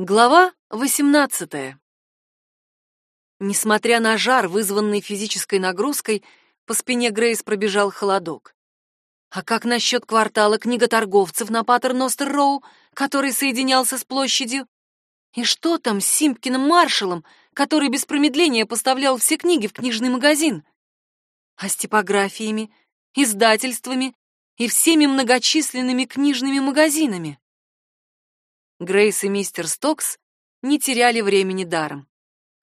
Глава 18. Несмотря на жар, вызванный физической нагрузкой, по спине Грейс пробежал холодок. А как насчет квартала книготорговцев на Паттерностер-Роу, который соединялся с площадью? И что там с Симпкиным маршалом, который без промедления поставлял все книги в книжный магазин? А с типографиями, издательствами и всеми многочисленными книжными магазинами? Грейс и мистер Стокс не теряли времени даром.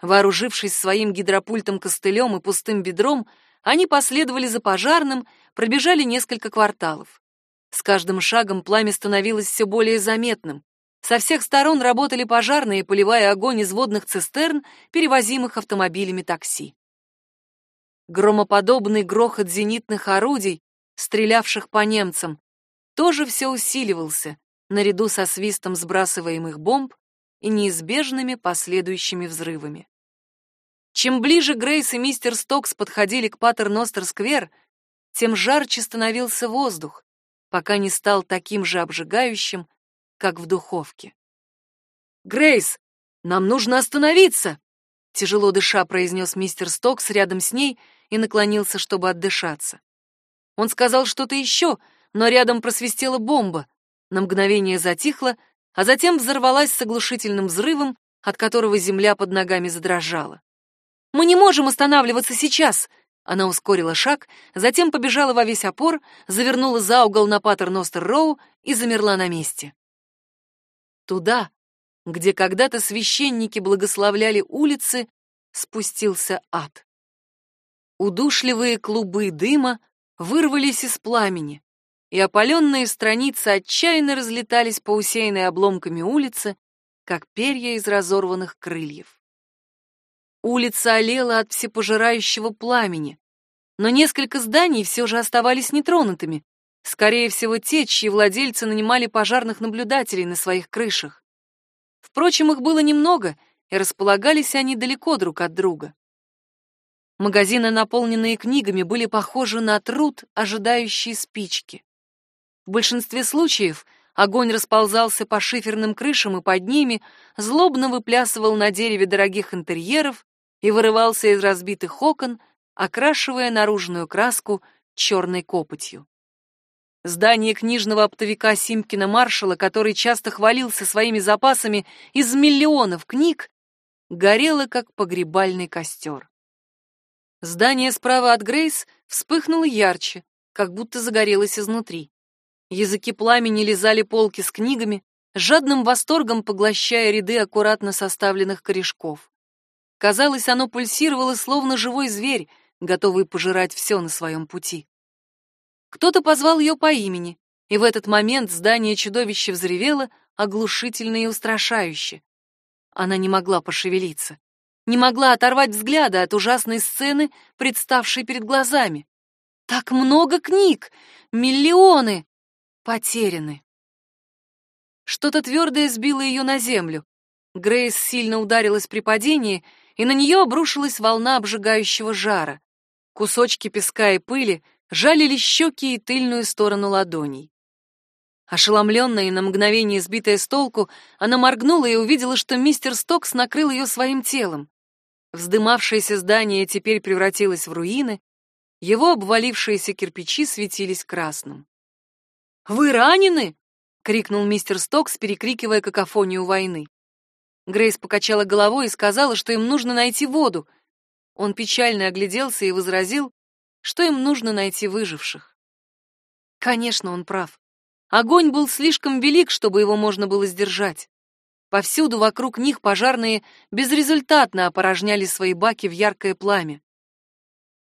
Вооружившись своим гидропультом-костылем и пустым бедром, они последовали за пожарным, пробежали несколько кварталов. С каждым шагом пламя становилось все более заметным. Со всех сторон работали пожарные, поливая огонь из водных цистерн, перевозимых автомобилями такси. Громоподобный грохот зенитных орудий, стрелявших по немцам, тоже все усиливался, наряду со свистом сбрасываемых бомб и неизбежными последующими взрывами. Чем ближе Грейс и мистер Стокс подходили к Паттерностер-сквер, тем жарче становился воздух, пока не стал таким же обжигающим, как в духовке. «Грейс, нам нужно остановиться!» Тяжело дыша произнес мистер Стокс рядом с ней и наклонился, чтобы отдышаться. Он сказал что-то еще, но рядом просвистела бомба, на мгновение затихла, а затем взорвалась с оглушительным взрывом, от которого земля под ногами задрожала. «Мы не можем останавливаться сейчас!» Она ускорила шаг, затем побежала во весь опор, завернула за угол на Паттерностер-Роу и замерла на месте. Туда, где когда-то священники благословляли улицы, спустился ад. Удушливые клубы дыма вырвались из пламени и опаленные страницы отчаянно разлетались по усеянной обломками улице, как перья из разорванных крыльев. Улица олела от всепожирающего пламени, но несколько зданий все же оставались нетронутыми, скорее всего, те, чьи владельцы нанимали пожарных наблюдателей на своих крышах. Впрочем, их было немного, и располагались они далеко друг от друга. Магазины, наполненные книгами, были похожи на труд, ожидающие спички. В большинстве случаев огонь расползался по шиферным крышам и под ними, злобно выплясывал на дереве дорогих интерьеров и вырывался из разбитых окон, окрашивая наружную краску черной копотью. Здание книжного оптовика Симкина Маршала, который часто хвалился своими запасами из миллионов книг, горело как погребальный костер. Здание справа от Грейс вспыхнуло ярче, как будто загорелось изнутри. Языки пламени лизали полки с книгами, жадным восторгом поглощая ряды аккуратно составленных корешков. Казалось, оно пульсировало, словно живой зверь, готовый пожирать все на своем пути. Кто-то позвал ее по имени, и в этот момент здание чудовища взревело оглушительно и устрашающе. Она не могла пошевелиться, не могла оторвать взгляда от ужасной сцены, представшей перед глазами. Так много книг! Миллионы! Потеряны. Что-то твердое сбило ее на землю. Грейс сильно ударилась при падении, и на нее обрушилась волна обжигающего жара. Кусочки песка и пыли жалили щеки и тыльную сторону ладоней. Ошеломленная и на мгновение сбитая с толку, она моргнула и увидела, что мистер Стокс накрыл ее своим телом. Вздымавшееся здание теперь превратилось в руины, его обвалившиеся кирпичи светились красным. «Вы ранены?» — крикнул мистер Стокс, перекрикивая какофонию войны. Грейс покачала головой и сказала, что им нужно найти воду. Он печально огляделся и возразил, что им нужно найти выживших. Конечно, он прав. Огонь был слишком велик, чтобы его можно было сдержать. Повсюду вокруг них пожарные безрезультатно опорожняли свои баки в яркое пламя.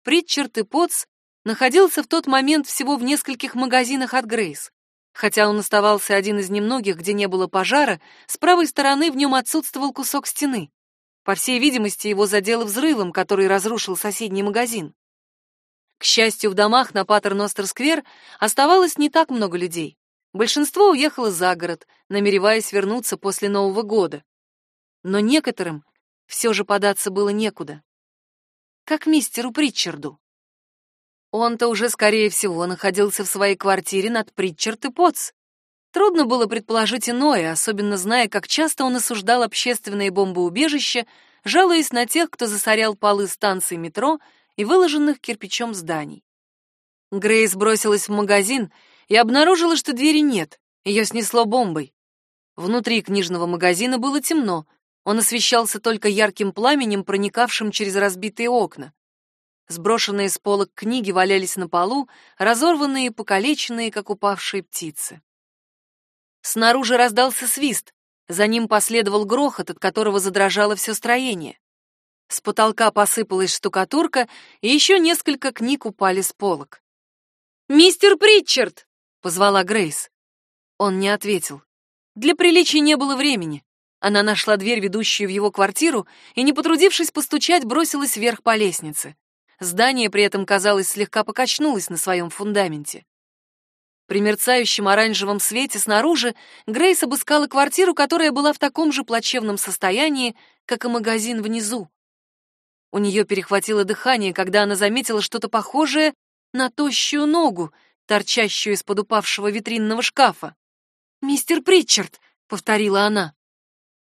Притчард и Потс находился в тот момент всего в нескольких магазинах от Грейс. Хотя он оставался один из немногих, где не было пожара, с правой стороны в нем отсутствовал кусок стены. По всей видимости, его задело взрывом, который разрушил соседний магазин. К счастью, в домах на Паттерностер-сквер оставалось не так много людей. Большинство уехало за город, намереваясь вернуться после Нового года. Но некоторым все же податься было некуда. Как мистеру Притчарду. Он-то уже, скорее всего, находился в своей квартире над Притчард и Потс. Трудно было предположить иное, особенно зная, как часто он осуждал общественные бомбоубежища, жалуясь на тех, кто засорял полы станций метро и выложенных кирпичом зданий. Грейс бросилась в магазин и обнаружила, что двери нет, ее снесло бомбой. Внутри книжного магазина было темно, он освещался только ярким пламенем, проникавшим через разбитые окна. Сброшенные с полок книги валялись на полу, разорванные и покалеченные, как упавшие птицы. Снаружи раздался свист, за ним последовал грохот, от которого задрожало все строение. С потолка посыпалась штукатурка, и еще несколько книг упали с полок. «Мистер Притчард!» — позвала Грейс. Он не ответил. Для приличия не было времени. Она нашла дверь, ведущую в его квартиру, и, не потрудившись постучать, бросилась вверх по лестнице. Здание при этом, казалось, слегка покачнулось на своем фундаменте. При мерцающем оранжевом свете снаружи Грейс обыскала квартиру, которая была в таком же плачевном состоянии, как и магазин внизу. У нее перехватило дыхание, когда она заметила что-то похожее на тощую ногу, торчащую из-под упавшего витринного шкафа. «Мистер Притчард!» — повторила она.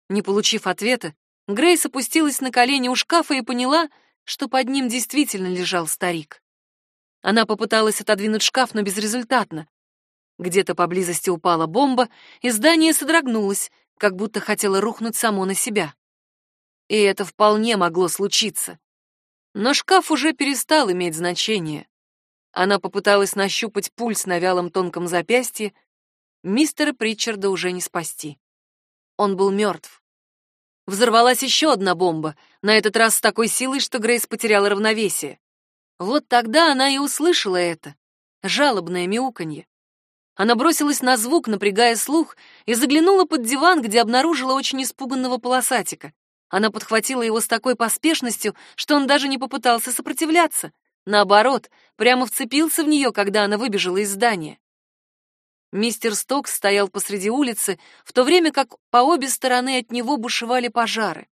Не получив ответа, Грейс опустилась на колени у шкафа и поняла, что под ним действительно лежал старик. Она попыталась отодвинуть шкаф, но безрезультатно. Где-то поблизости упала бомба, и здание содрогнулось, как будто хотело рухнуть само на себя. И это вполне могло случиться. Но шкаф уже перестал иметь значение. Она попыталась нащупать пульс на вялом тонком запястье. Мистера Притчарда уже не спасти. Он был мертв. Взорвалась еще одна бомба, на этот раз с такой силой, что Грейс потеряла равновесие. Вот тогда она и услышала это, жалобное мяуканье. Она бросилась на звук, напрягая слух, и заглянула под диван, где обнаружила очень испуганного полосатика. Она подхватила его с такой поспешностью, что он даже не попытался сопротивляться. Наоборот, прямо вцепился в нее, когда она выбежала из здания. Мистер Стокс стоял посреди улицы, в то время как по обе стороны от него бушевали пожары.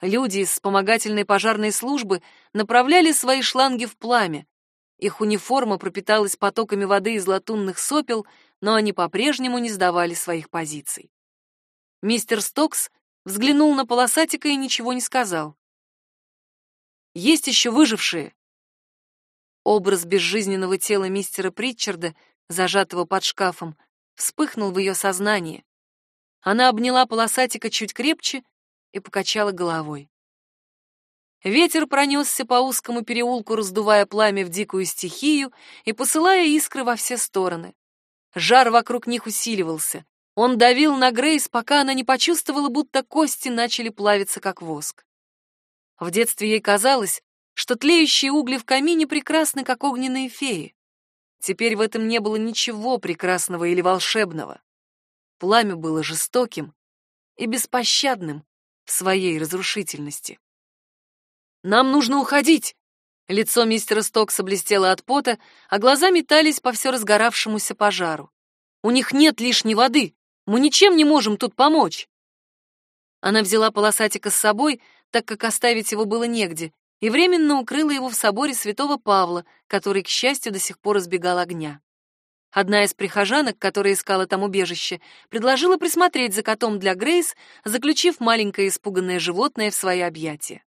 Люди из вспомогательной пожарной службы направляли свои шланги в пламя, их униформа пропиталась потоками воды из латунных сопел, но они по-прежнему не сдавали своих позиций. Мистер Стокс взглянул на полосатика и ничего не сказал. «Есть еще выжившие?» Образ безжизненного тела мистера Притчарда, зажатого под шкафом, вспыхнул в ее сознании. Она обняла полосатика чуть крепче и покачала головой. Ветер пронесся по узкому переулку, раздувая пламя в дикую стихию и посылая искры во все стороны. Жар вокруг них усиливался. Он давил на Грейс, пока она не почувствовала, будто кости начали плавиться, как воск. В детстве ей казалось, что тлеющие угли в камине прекрасны, как огненные феи. Теперь в этом не было ничего прекрасного или волшебного. Пламя было жестоким и беспощадным в своей разрушительности. Нам нужно уходить!» Лицо мистера Стокса блестело от пота, а глаза метались по все разгоравшемуся пожару. «У них нет лишней воды! Мы ничем не можем тут помочь!» Она взяла полосатика с собой, так как оставить его было негде, и временно укрыла его в соборе святого Павла, который, к счастью, до сих пор избегал огня. Одна из прихожанок, которая искала там убежище, предложила присмотреть за котом для Грейс, заключив маленькое испуганное животное в свои объятия.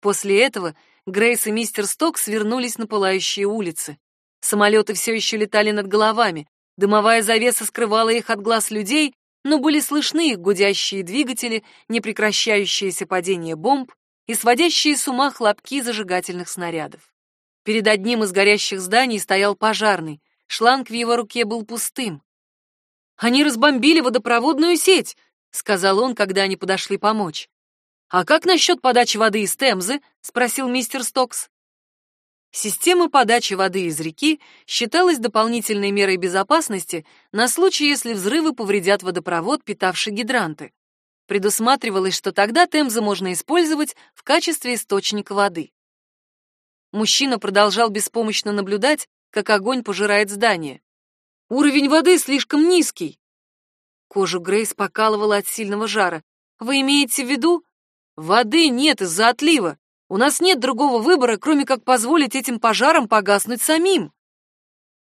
После этого Грейс и мистер Сток свернулись на пылающие улицы. Самолеты все еще летали над головами, дымовая завеса скрывала их от глаз людей, но были слышны их гудящие двигатели, непрекращающееся падение бомб и сводящие с ума хлопки зажигательных снарядов. Перед одним из горящих зданий стоял пожарный, шланг в его руке был пустым. «Они разбомбили водопроводную сеть», — сказал он, когда они подошли помочь. «А как насчет подачи воды из Темзы?» — спросил мистер Стокс. Система подачи воды из реки считалась дополнительной мерой безопасности на случай, если взрывы повредят водопровод, питавший гидранты. Предусматривалось, что тогда Темзу можно использовать в качестве источника воды. Мужчина продолжал беспомощно наблюдать, как огонь пожирает здание. «Уровень воды слишком низкий!» Кожу Грейс покалывала от сильного жара. «Вы имеете в виду, Воды нет из-за отлива. У нас нет другого выбора, кроме как позволить этим пожарам погаснуть самим.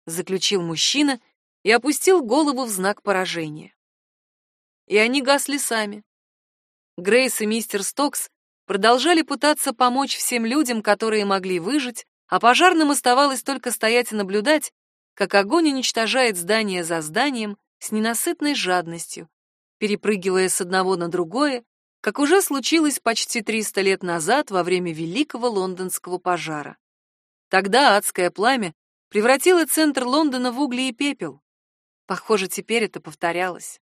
Заключил мужчина и опустил голову в знак поражения. И они гасли сами. Грейс и мистер Стокс продолжали пытаться помочь всем людям, которые могли выжить, а пожарным оставалось только стоять и наблюдать, как огонь уничтожает здание за зданием с ненасытной жадностью, перепрыгивая с одного на другое, как уже случилось почти 300 лет назад во время Великого лондонского пожара. Тогда адское пламя превратило центр Лондона в угли и пепел. Похоже, теперь это повторялось.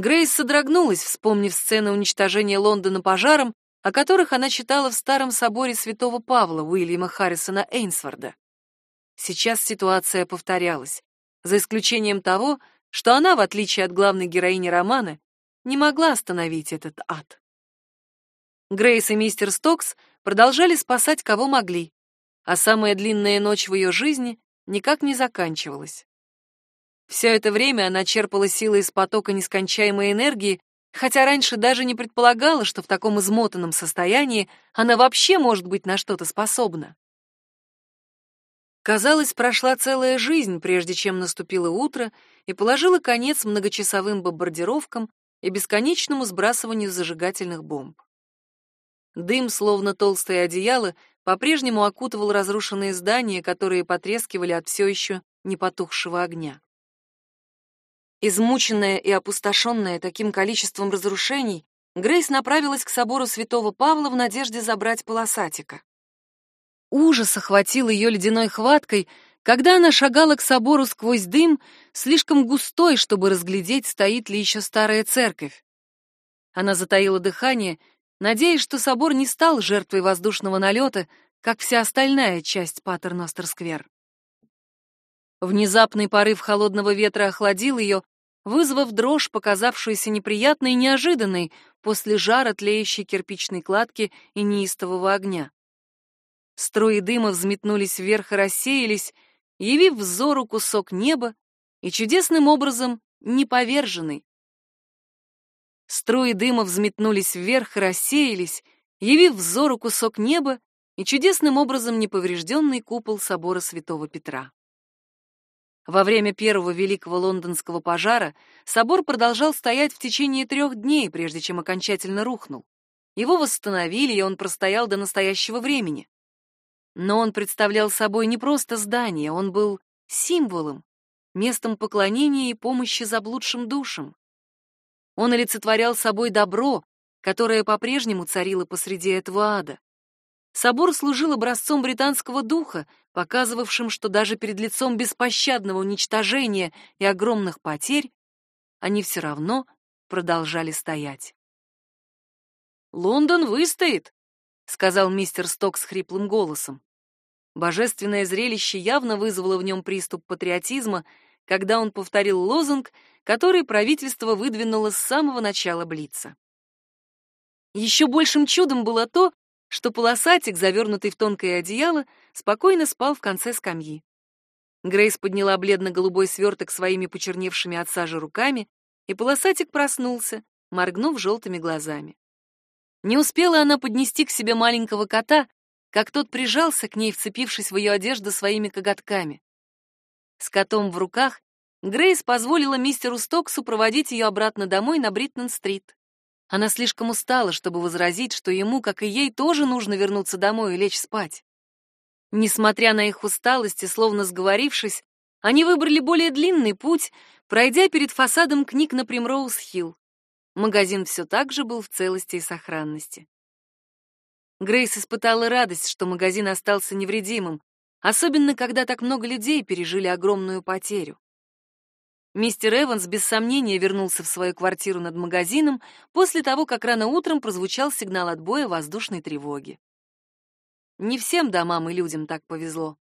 Грейс содрогнулась, вспомнив сцены уничтожения Лондона пожаром, о которых она читала в старом соборе святого Павла Уильяма Харрисона Эйнсворда. Сейчас ситуация повторялась, за исключением того, что она, в отличие от главной героини романа, не могла остановить этот ад. Грейс и мистер Стокс продолжали спасать кого могли, а самая длинная ночь в ее жизни никак не заканчивалась. Все это время она черпала силы из потока нескончаемой энергии, хотя раньше даже не предполагала, что в таком измотанном состоянии она вообще может быть на что-то способна. Казалось, прошла целая жизнь, прежде чем наступило утро и положила конец многочасовым бомбардировкам и бесконечному сбрасыванию зажигательных бомб. Дым, словно толстое одеяло, по-прежнему окутывал разрушенные здания, которые потрескивали от все еще не потухшего огня. Измученная и опустошенная таким количеством разрушений, Грейс направилась к собору Святого Павла в надежде забрать полосатика. Ужас охватил ее ледяной хваткой, когда она шагала к собору сквозь дым, слишком густой, чтобы разглядеть, стоит ли еще старая церковь. Она затаила дыхание, надеясь, что собор не стал жертвой воздушного налета, как вся остальная часть Паттерностер-сквер. Внезапный порыв холодного ветра охладил ее, вызвав дрожь, показавшуюся неприятной и неожиданной после жара тлеющей кирпичной кладки и неистового огня. Струи дыма взметнулись вверх и рассеялись, явив взору кусок неба и чудесным образом неповерженный. Струи дыма взметнулись вверх и рассеялись, явив взору кусок неба и чудесным образом неповрежденный купол собора Святого Петра. Во время первого Великого Лондонского пожара собор продолжал стоять в течение трех дней, прежде чем окончательно рухнул. Его восстановили, и он простоял до настоящего времени. Но он представлял собой не просто здание, он был символом, местом поклонения и помощи заблудшим душам. Он олицетворял собой добро, которое по-прежнему царило посреди этого ада. Собор служил образцом британского духа, показывавшим, что даже перед лицом беспощадного уничтожения и огромных потерь они все равно продолжали стоять. «Лондон выстоит», — сказал мистер Сток с хриплым голосом. Божественное зрелище явно вызвало в нем приступ патриотизма, когда он повторил лозунг, который правительство выдвинуло с самого начала Блица. Еще большим чудом было то, что полосатик, завернутый в тонкое одеяло, спокойно спал в конце скамьи. Грейс подняла бледно-голубой сверток своими почерневшими от сажи руками, и полосатик проснулся, моргнув желтыми глазами. Не успела она поднести к себе маленького кота, как тот прижался к ней, вцепившись в ее одежду своими коготками. С котом в руках Грейс позволила мистеру Стоксу проводить ее обратно домой на Бриттон-стрит. Она слишком устала, чтобы возразить, что ему, как и ей, тоже нужно вернуться домой и лечь спать. Несмотря на их усталость и словно сговорившись, они выбрали более длинный путь, пройдя перед фасадом книг на Примроуз-Хилл. Магазин все так же был в целости и сохранности. Грейс испытала радость, что магазин остался невредимым, особенно когда так много людей пережили огромную потерю. Мистер Эванс без сомнения вернулся в свою квартиру над магазином после того, как рано утром прозвучал сигнал отбоя воздушной тревоги. Не всем домам и людям так повезло.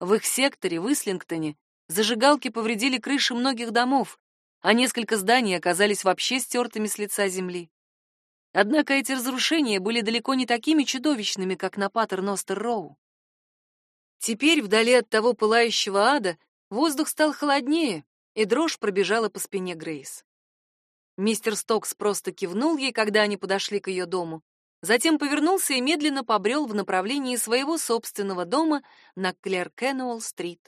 В их секторе, в Ислингтоне, зажигалки повредили крыши многих домов, а несколько зданий оказались вообще стертыми с лица земли. Однако эти разрушения были далеко не такими чудовищными, как на Паттерностер-Роу. Теперь, вдали от того пылающего ада, воздух стал холоднее, и дрожь пробежала по спине Грейс. Мистер Стокс просто кивнул ей, когда они подошли к ее дому, затем повернулся и медленно побрел в направлении своего собственного дома на Клеркенуэлл-стрит.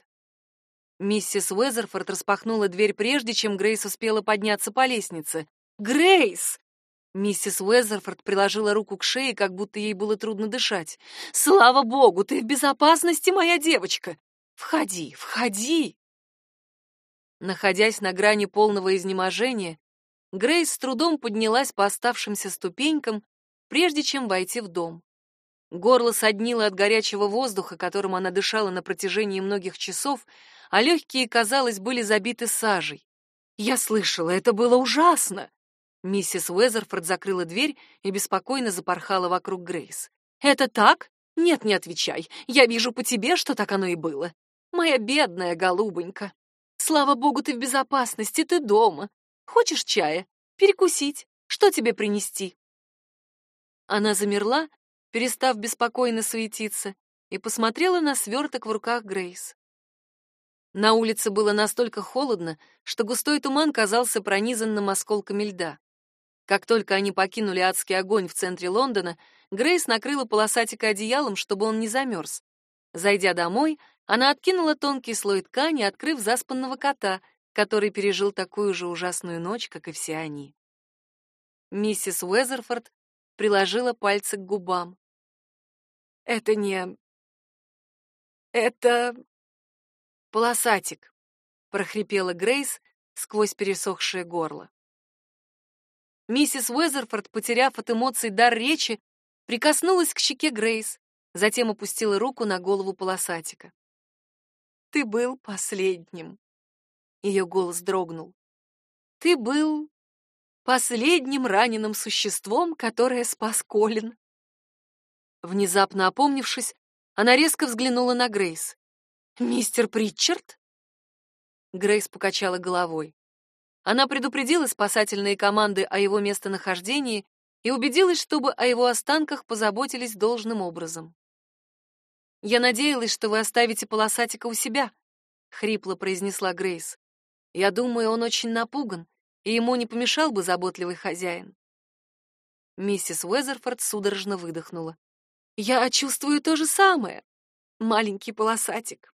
Миссис Уэзерфорд распахнула дверь прежде, чем Грейс успела подняться по лестнице. «Грейс!» Миссис Уэзерфорд приложила руку к шее, как будто ей было трудно дышать. «Слава богу, ты в безопасности, моя девочка! Входи, входи!» Находясь на грани полного изнеможения, Грейс с трудом поднялась по оставшимся ступенькам, прежде чем войти в дом. Горло соднило от горячего воздуха, которым она дышала на протяжении многих часов, а легкие, казалось, были забиты сажей. «Я слышала, это было ужасно!» Миссис Уэзерфорд закрыла дверь и беспокойно запорхала вокруг Грейс. «Это так? Нет, не отвечай. Я вижу по тебе, что так оно и было. Моя бедная голубонька. Слава богу, ты в безопасности, ты дома. Хочешь чая? Перекусить? Что тебе принести?» Она замерла, перестав беспокойно суетиться, и посмотрела на сверток в руках Грейс. На улице было настолько холодно, что густой туман казался пронизанным осколками льда. Как только они покинули адский огонь в центре Лондона, Грейс накрыла полосатика одеялом, чтобы он не замерз. Зайдя домой, она откинула тонкий слой ткани, открыв заспанного кота, который пережил такую же ужасную ночь, как и все они. Миссис Уэзерфорд приложила пальцы к губам. «Это не... это «Полосатик», — прохрипела Грейс сквозь пересохшее горло. Миссис Уэзерфорд, потеряв от эмоций дар речи, прикоснулась к щеке Грейс, затем опустила руку на голову полосатика. «Ты был последним», — ее голос дрогнул. «Ты был последним раненым существом, которое спас Колин». Внезапно опомнившись, она резко взглянула на Грейс. «Мистер Притчард?» Грейс покачала головой. Она предупредила спасательные команды о его местонахождении и убедилась, чтобы о его останках позаботились должным образом. «Я надеялась, что вы оставите полосатика у себя», — хрипло произнесла Грейс. «Я думаю, он очень напуган, и ему не помешал бы заботливый хозяин». Миссис Уэзерфорд судорожно выдохнула. «Я чувствую то же самое, маленький полосатик».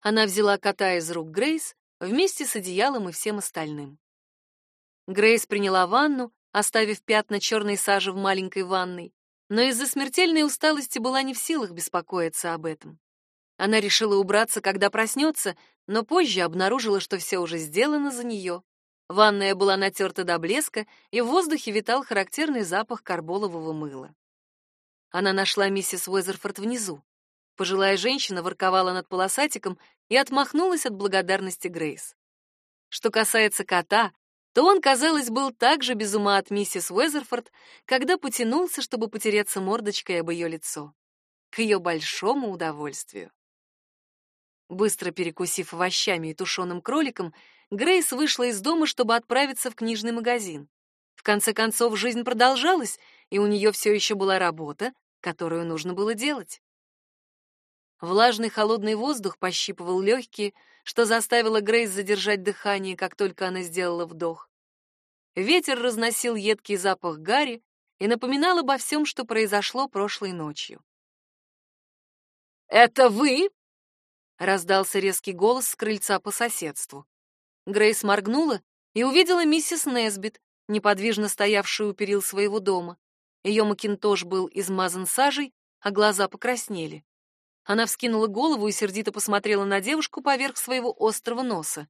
Она взяла кота из рук Грейс вместе с одеялом и всем остальным. Грейс приняла ванну, оставив пятна черной сажи в маленькой ванной, но из-за смертельной усталости была не в силах беспокоиться об этом. Она решила убраться, когда проснется, но позже обнаружила, что все уже сделано за нее. Ванная была натерта до блеска, и в воздухе витал характерный запах карболового мыла. Она нашла миссис Уэзерфорд внизу. Пожилая женщина ворковала над полосатиком и отмахнулась от благодарности Грейс. Что касается кота, то он, казалось, был так же без ума от миссис Уэзерфорд, когда потянулся, чтобы потереться мордочкой об ее лицо. К ее большому удовольствию. Быстро перекусив овощами и тушеным кроликом, Грейс вышла из дома, чтобы отправиться в книжный магазин. В конце концов, жизнь продолжалась, и у нее все еще была работа, которую нужно было делать. Влажный холодный воздух пощипывал легкие, что заставило Грейс задержать дыхание, как только она сделала вдох. Ветер разносил едкий запах гари и напоминал обо всем, что произошло прошлой ночью. «Это вы?» — раздался резкий голос с крыльца по соседству. Грейс моргнула и увидела миссис Несбит, неподвижно стоявшую у перил своего дома. Ее макинтош был измазан сажей, а глаза покраснели. Она вскинула голову и сердито посмотрела на девушку поверх своего острого носа.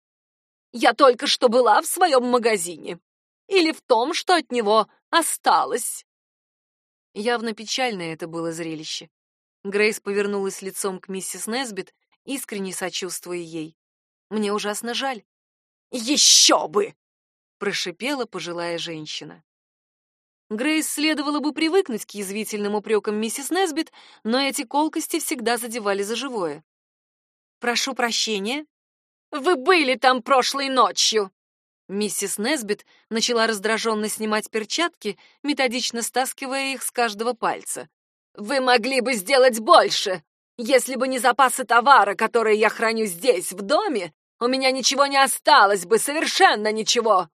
«Я только что была в своем магазине. Или в том, что от него осталось». Явно печальное это было зрелище. Грейс повернулась лицом к миссис Несбит, искренне сочувствуя ей. «Мне ужасно жаль». «Еще бы!» — прошипела пожилая женщина. Грейс следовало бы привыкнуть к язвительным упрекам миссис Несбит, но эти колкости всегда задевали за живое. «Прошу прощения». «Вы были там прошлой ночью!» Миссис Несбит начала раздраженно снимать перчатки, методично стаскивая их с каждого пальца. «Вы могли бы сделать больше! Если бы не запасы товара, которые я храню здесь, в доме, у меня ничего не осталось бы, совершенно ничего!»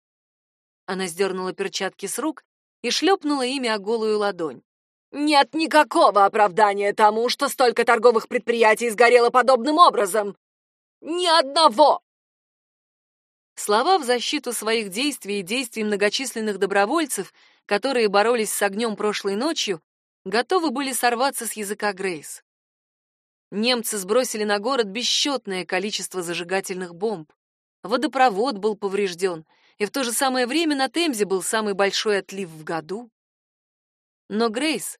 Она сдернула перчатки с рук и шлепнула ими о голую ладонь. «Нет никакого оправдания тому, что столько торговых предприятий сгорело подобным образом. Ни одного!» Слова в защиту своих действий и действий многочисленных добровольцев, которые боролись с огнем прошлой ночью, готовы были сорваться с языка Грейс. Немцы сбросили на город бесчетное количество зажигательных бомб. Водопровод был поврежден, и в то же самое время на Темзе был самый большой отлив в году. Но Грейс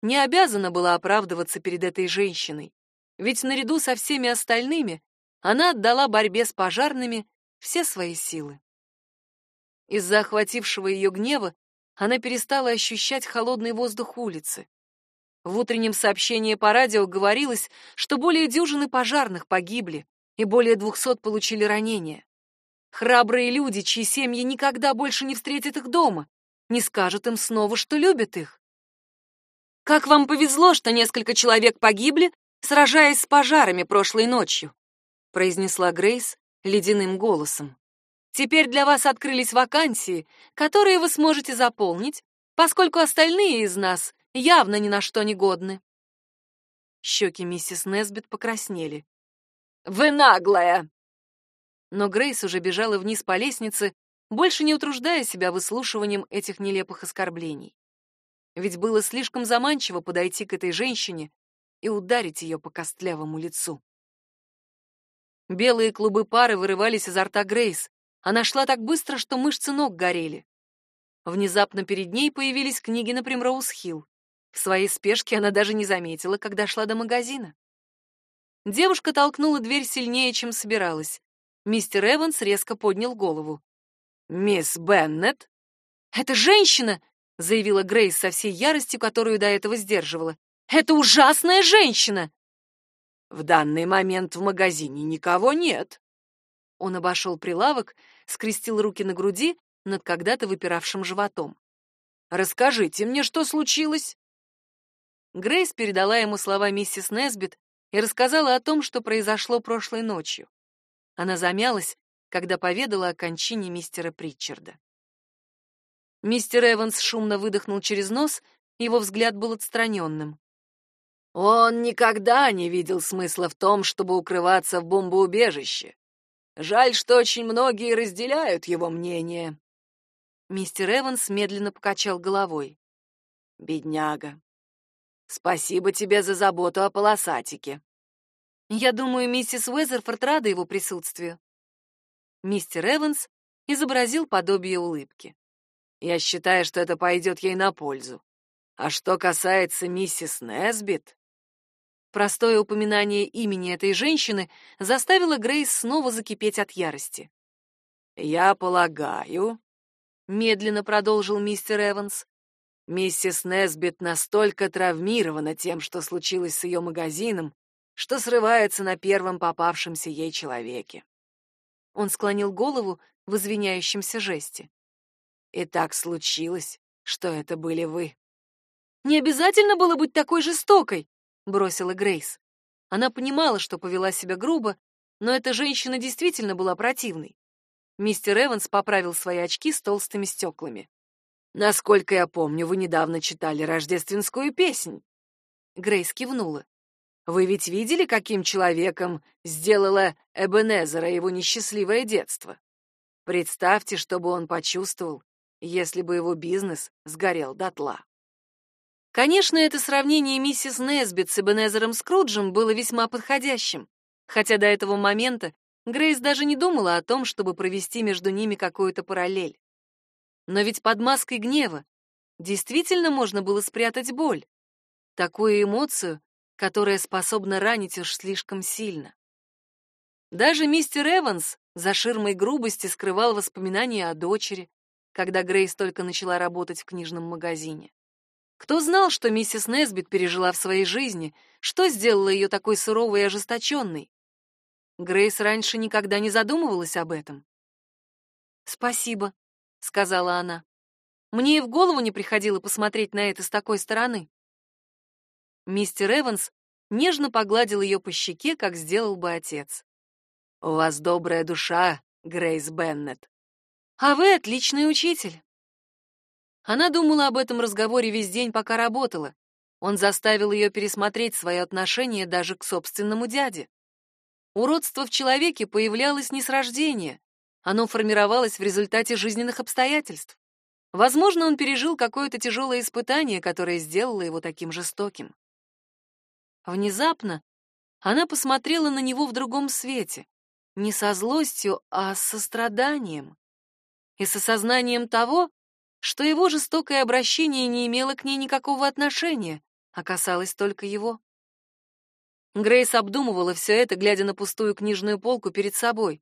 не обязана была оправдываться перед этой женщиной, ведь наряду со всеми остальными она отдала борьбе с пожарными все свои силы. Из-за охватившего ее гнева она перестала ощущать холодный воздух улицы. В утреннем сообщении по радио говорилось, что более дюжины пожарных погибли и более двухсот получили ранения. Храбрые люди, чьи семьи никогда больше не встретят их дома, не скажут им снова, что любят их. Как вам повезло, что несколько человек погибли, сражаясь с пожарами прошлой ночью, произнесла Грейс, ледяным голосом. Теперь для вас открылись вакансии, которые вы сможете заполнить, поскольку остальные из нас явно ни на что не годны. Щеки миссис Несбит покраснели. Вы наглая. Но Грейс уже бежала вниз по лестнице, больше не утруждая себя выслушиванием этих нелепых оскорблений. Ведь было слишком заманчиво подойти к этой женщине и ударить ее по костлявому лицу. Белые клубы пары вырывались изо рта Грейс. Она шла так быстро, что мышцы ног горели. Внезапно перед ней появились книги на Примроуз-Хилл. В своей спешке она даже не заметила, когда шла до магазина. Девушка толкнула дверь сильнее, чем собиралась. Мистер Эванс резко поднял голову. «Мисс Беннет?» «Это женщина!» — заявила Грейс со всей яростью, которую до этого сдерживала. «Это ужасная женщина!» В данный момент в магазине никого нет. Он обошел прилавок, скрестил руки на груди над когда-то выпиравшим животом. Расскажите мне, что случилось? Грейс передала ему слова миссис Несбит и рассказала о том, что произошло прошлой ночью. Она замялась, когда поведала о кончине мистера Притчарда. Мистер Эванс шумно выдохнул через нос, его взгляд был отстраненным. Он никогда не видел смысла в том, чтобы укрываться в бомбоубежище. Жаль, что очень многие разделяют его мнение. Мистер Эванс медленно покачал головой. Бедняга. Спасибо тебе за заботу о полосатике. Я думаю, миссис Уэзерфорд рада его присутствию. Мистер Эванс изобразил подобие улыбки. Я считаю, что это пойдет ей на пользу. А что касается миссис Несбит, Простое упоминание имени этой женщины заставило Грейс снова закипеть от ярости. «Я полагаю», — медленно продолжил мистер Эванс, «миссис Несбит настолько травмирована тем, что случилось с ее магазином, что срывается на первом попавшемся ей человеке». Он склонил голову в извиняющемся жесте. «И так случилось, что это были вы». «Не обязательно было быть такой жестокой», бросила Грейс. Она понимала, что повела себя грубо, но эта женщина действительно была противной. Мистер Эванс поправил свои очки с толстыми стеклами. Насколько я помню, вы недавно читали рождественскую песнь. Грейс кивнула. Вы ведь видели, каким человеком сделала Эбенезера его несчастливое детство? Представьте, что бы он почувствовал, если бы его бизнес сгорел дотла. Конечно, это сравнение миссис Несбит с Эбенезером Скруджем было весьма подходящим, хотя до этого момента Грейс даже не думала о том, чтобы провести между ними какую-то параллель. Но ведь под маской гнева действительно можно было спрятать боль, такую эмоцию, которая способна ранить уж слишком сильно. Даже мистер Эванс за ширмой грубости скрывал воспоминания о дочери, когда Грейс только начала работать в книжном магазине. Кто знал, что миссис Несбит пережила в своей жизни, что сделало ее такой суровой и ожесточенной? Грейс раньше никогда не задумывалась об этом. «Спасибо», — сказала она. «Мне и в голову не приходило посмотреть на это с такой стороны». Мистер Эванс нежно погладил ее по щеке, как сделал бы отец. «У вас добрая душа, Грейс Беннет». «А вы отличный учитель». Она думала об этом разговоре весь день, пока работала. Он заставил ее пересмотреть свое отношение даже к собственному дяде. Уродство в человеке появлялось не с рождения, оно формировалось в результате жизненных обстоятельств. Возможно, он пережил какое-то тяжелое испытание, которое сделало его таким жестоким. Внезапно она посмотрела на него в другом свете, не со злостью, а с состраданием и с осознанием того, что его жестокое обращение не имело к ней никакого отношения, а касалось только его. Грейс обдумывала все это, глядя на пустую книжную полку перед собой.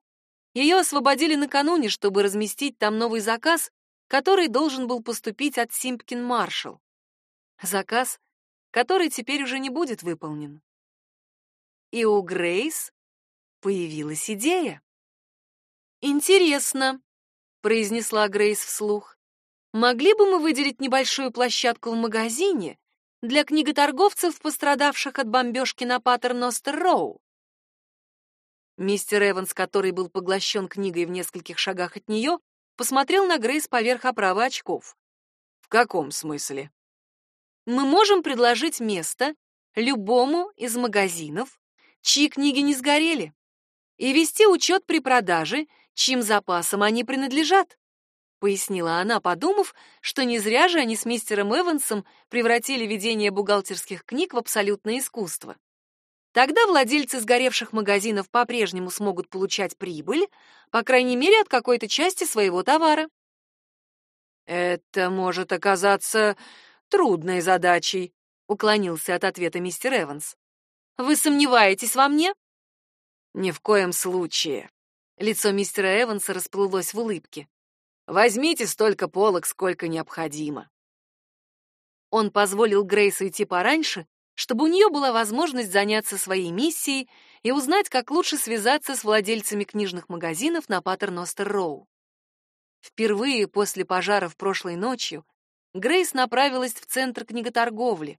Ее освободили накануне, чтобы разместить там новый заказ, который должен был поступить от Симпкин Маршалл. Заказ, который теперь уже не будет выполнен. И у Грейс появилась идея. «Интересно», — произнесла Грейс вслух, «могли бы мы выделить небольшую площадку в магазине, для книготорговцев, пострадавших от бомбежки на Паттерностер-Роу. Мистер Эванс, который был поглощен книгой в нескольких шагах от нее, посмотрел на Грейс поверх оправы очков. «В каком смысле?» «Мы можем предложить место любому из магазинов, чьи книги не сгорели, и вести учет при продаже, чьим запасам они принадлежат пояснила она, подумав, что не зря же они с мистером Эвансом превратили ведение бухгалтерских книг в абсолютное искусство. Тогда владельцы сгоревших магазинов по-прежнему смогут получать прибыль, по крайней мере, от какой-то части своего товара. Это может оказаться трудной задачей, уклонился от ответа мистер Эванс. Вы сомневаетесь во мне? Ни в коем случае. Лицо мистера Эванса расплылось в улыбке. Возьмите столько полок, сколько необходимо. Он позволил Грейс уйти пораньше, чтобы у нее была возможность заняться своей миссией и узнать, как лучше связаться с владельцами книжных магазинов на Паттерностер-Роу. Впервые после пожаров прошлой ночью Грейс направилась в центр книготорговли.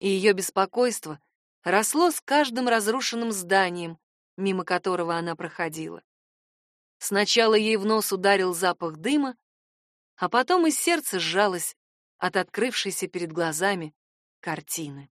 И ее беспокойство росло с каждым разрушенным зданием, мимо которого она проходила. Сначала ей в нос ударил запах дыма, а потом и сердце сжалось от открывшейся перед глазами картины.